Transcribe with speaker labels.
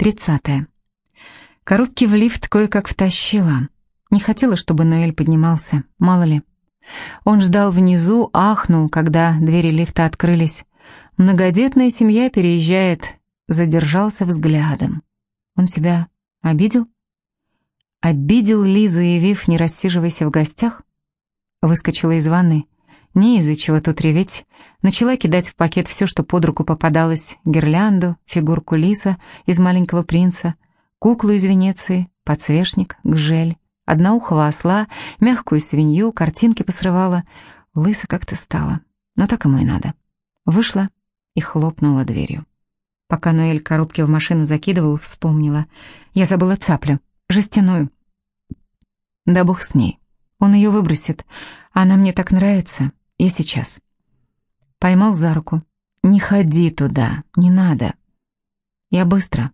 Speaker 1: Тридцатое. Коробки в лифт кое-как втащила. Не хотела, чтобы Ноэль поднимался, мало ли. Он ждал внизу, ахнул, когда двери лифта открылись. Многодетная семья переезжает, задержался взглядом. Он тебя обидел? Обидел ли, заявив, не рассиживайся в гостях? Выскочила из ванной. Не из-за чего тут реветь. Начала кидать в пакет все, что под руку попадалось. Гирлянду, фигурку лиса из «Маленького принца», куклу из Венеции, подсвечник, гжель, одноухого осла, мягкую свинью, картинки посрывала. Лысо как-то стало. Но так ему и надо. Вышла и хлопнула дверью. Пока Ноэль коробки в машину закидывал, вспомнила. Я забыла цаплю, жестяную. Да бог с ней. Он ее выбросит. Она мне так нравится. И сейчас. Поймал за руку. «Не ходи туда, не надо». Я быстро,